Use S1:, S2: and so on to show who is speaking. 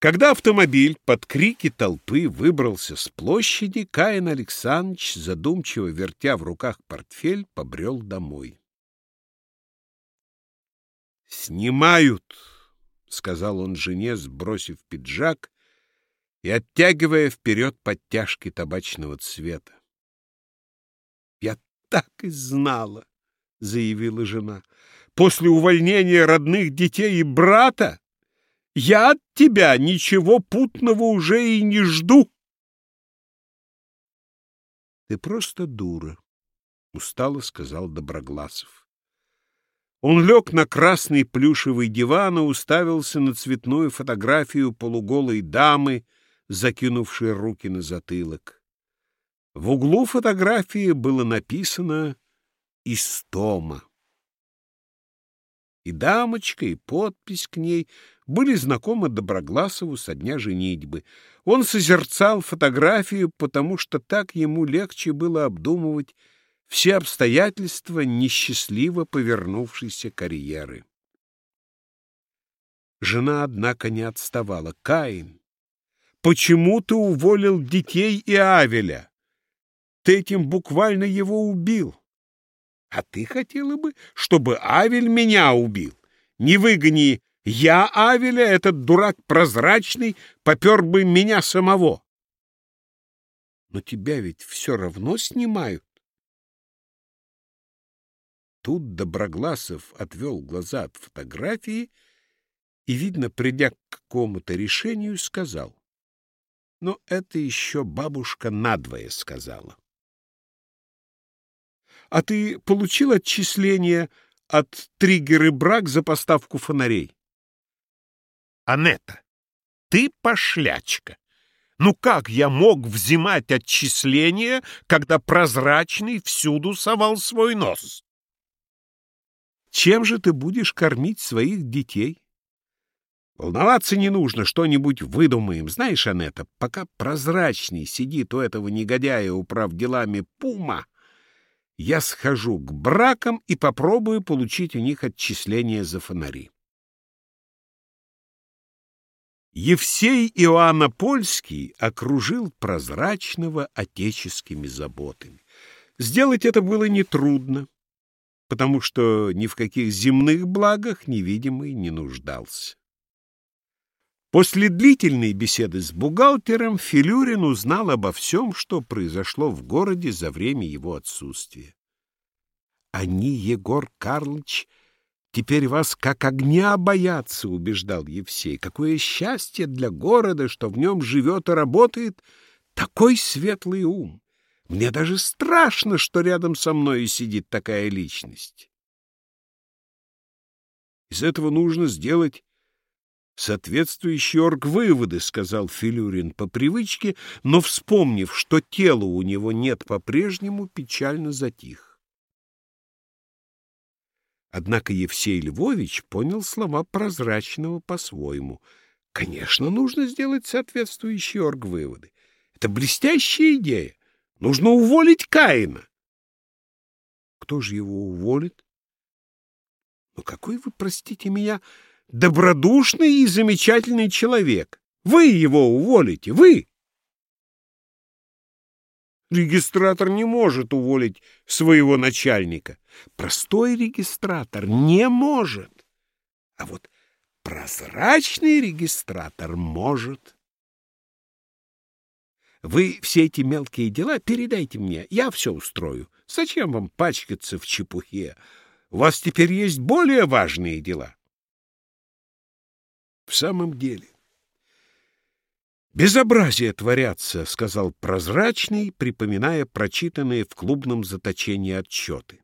S1: Когда автомобиль под крики толпы выбрался с площади, Каин Александрович, задумчиво вертя в руках портфель, побрел домой. «Снимают!» — сказал он жене, сбросив пиджак и оттягивая вперед подтяжки табачного цвета. «Я так и знала!» — заявила жена. «После увольнения родных детей и брата я от тебя ничего путного уже и не жду. Ты просто дура, устало сказал Доброгласов. Он лег на красный плюшевый диван и уставился на цветную фотографию полуголой дамы, закинувшей руки на затылок. В углу фотографии было написано «Истома». И дамочка, и подпись к ней были знакомы Доброгласову со дня женитьбы. Он созерцал фотографию, потому что так ему легче было обдумывать все обстоятельства несчастливо повернувшейся карьеры. Жена, однако, не отставала. «Каин, почему ты уволил детей и Авеля? Ты этим буквально его убил. А ты хотела бы, чтобы Авель меня убил? Не выгони я Авеля, этот дурак прозрачный, попер бы меня самого. Но тебя ведь все равно снимают. Тут Доброгласов отвел глаза от фотографии и, видно, придя к какому-то решению, сказал. Но это еще бабушка надвое сказала. — А ты получил отчисление от триггеры брак за поставку фонарей? Анетта, ты пошлячка. Ну как я мог взимать отчисления, когда прозрачный всюду совал свой нос? Чем же ты будешь кормить своих детей? Волноваться не нужно, что-нибудь выдумаем. Знаешь, Анетта, пока прозрачный сидит у этого негодяя, управ делами Пума, я схожу к бракам и попробую получить у них отчисления за фонари. Евсей Иоаннопольский окружил прозрачного отеческими заботами. Сделать это было нетрудно, потому что ни в каких земных благах невидимый не нуждался. После длительной беседы с бухгалтером Филюрин узнал обо всем, что произошло в городе за время его отсутствия. Они, Егор Карлович, Теперь вас как огня боятся, — убеждал Евсей. Какое счастье для города, что в нем живет и работает такой светлый ум. Мне даже страшно, что рядом со мной сидит такая личность. Из этого нужно сделать соответствующие оргвыводы, — сказал Филюрин по привычке, но, вспомнив, что тела у него нет по-прежнему, печально затих. Однако Евсей Львович понял слова прозрачного по-своему. Конечно, нужно сделать соответствующие оргвыводы. Это блестящая идея. Нужно уволить Каина. Кто же его уволит? Ну какой вы, простите меня, добродушный и замечательный человек. Вы его уволите, вы! Регистратор не может уволить своего начальника. Простой регистратор не может. А вот прозрачный регистратор может. Вы все эти мелкие дела передайте мне, я все устрою. Зачем вам пачкаться в чепухе? У вас теперь есть более важные дела. В самом деле, «Безобразие творятся», — сказал прозрачный, припоминая прочитанные в клубном заточении отчеты.